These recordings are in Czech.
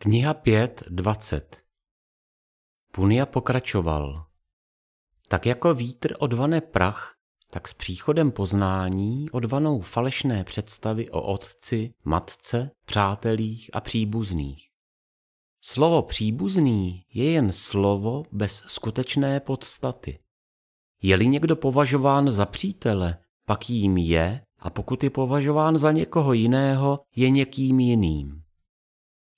Kniha 5.20 Punia pokračoval. Tak jako vítr odvane prach, tak s příchodem poznání odvanou falešné představy o otci, matce, přátelích a příbuzných. Slovo příbuzný je jen slovo bez skutečné podstaty. Je-li někdo považován za přítele, pak jím je, a pokud je považován za někoho jiného, je někým jiným.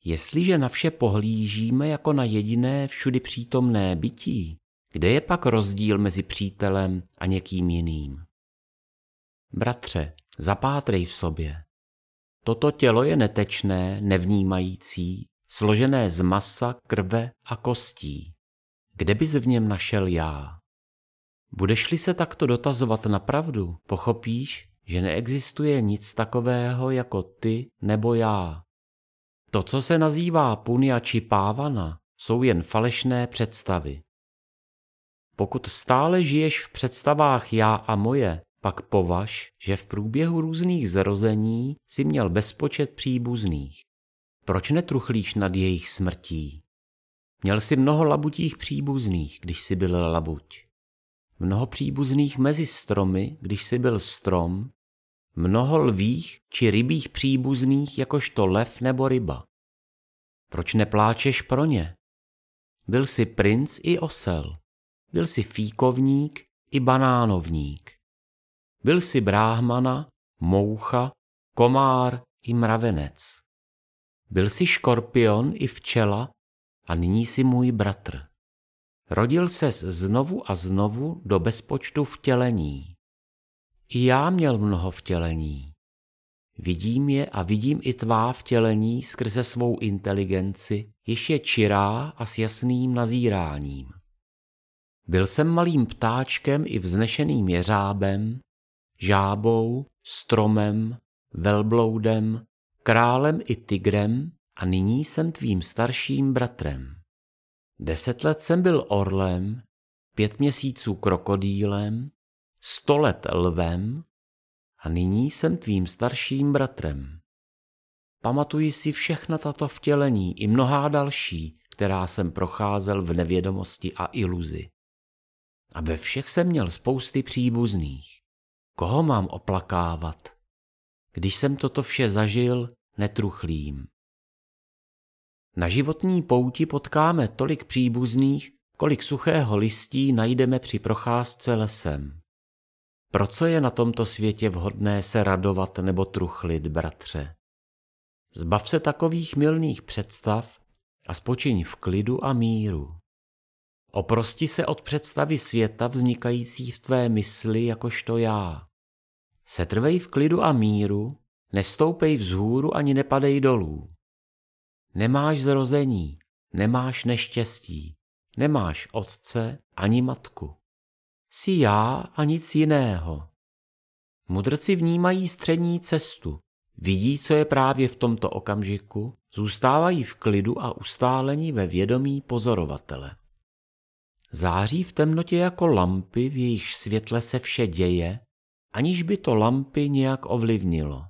Jestliže na vše pohlížíme jako na jediné všudy přítomné bytí, kde je pak rozdíl mezi přítelem a někým jiným? Bratře, zapátrej v sobě. Toto tělo je netečné, nevnímající, složené z masa, krve a kostí. Kde bys v něm našel já? Budeš-li se takto dotazovat na pravdu, pochopíš, že neexistuje nic takového jako ty nebo já. To, co se nazývá punya či pávana, jsou jen falešné představy. Pokud stále žiješ v představách já a moje, pak považ, že v průběhu různých zrození si měl bezpočet příbuzných. Proč netruchlíš nad jejich smrtí? Měl si mnoho labutích příbuzných, když jsi byl labuť. Mnoho příbuzných mezi stromy, když jsi byl strom, mnoho lvých či rybích příbuzných jakožto lev nebo ryba. Proč nepláčeš pro ně? Byl jsi princ i osel. Byl jsi fíkovník i banánovník. Byl jsi bráhmana, moucha, komár i mravenec. Byl jsi škorpion i včela a nyní jsi můj bratr. Rodil ses znovu a znovu do bezpočtu vtělení. I já měl mnoho vtělení. Vidím je a vidím i tvá vtělení skrze svou inteligenci, jež je čirá a s jasným nazíráním. Byl jsem malým ptáčkem i vznešeným jeřábem, žábou, stromem, velbloudem, králem i tigrem a nyní jsem tvým starším bratrem. Deset let jsem byl orlem, pět měsíců krokodýlem, sto let lvem a nyní jsem tvým starším bratrem. Pamatuji si všechna tato vtělení i mnohá další, která jsem procházel v nevědomosti a iluzi. A ve všech jsem měl spousty příbuzných. Koho mám oplakávat? Když jsem toto vše zažil, netruchlím. Na životní pouti potkáme tolik příbuzných, kolik suchého listí najdeme při procházce lesem. Pro co je na tomto světě vhodné se radovat nebo truchlit, bratře? Zbav se takových milných představ a spočiň v klidu a míru. Oprosti se od představy světa vznikající v tvé mysli jakožto já. Setrvej v klidu a míru, nestoupej vzhůru ani nepadej dolů. Nemáš zrození, nemáš neštěstí, nemáš otce ani matku. Jsi já a nic jiného. Mudrci vnímají střední cestu, vidí, co je právě v tomto okamžiku, zůstávají v klidu a ustálení ve vědomí pozorovatele. Září v temnotě jako lampy, v jejich světle se vše děje, aniž by to lampy nějak ovlivnilo.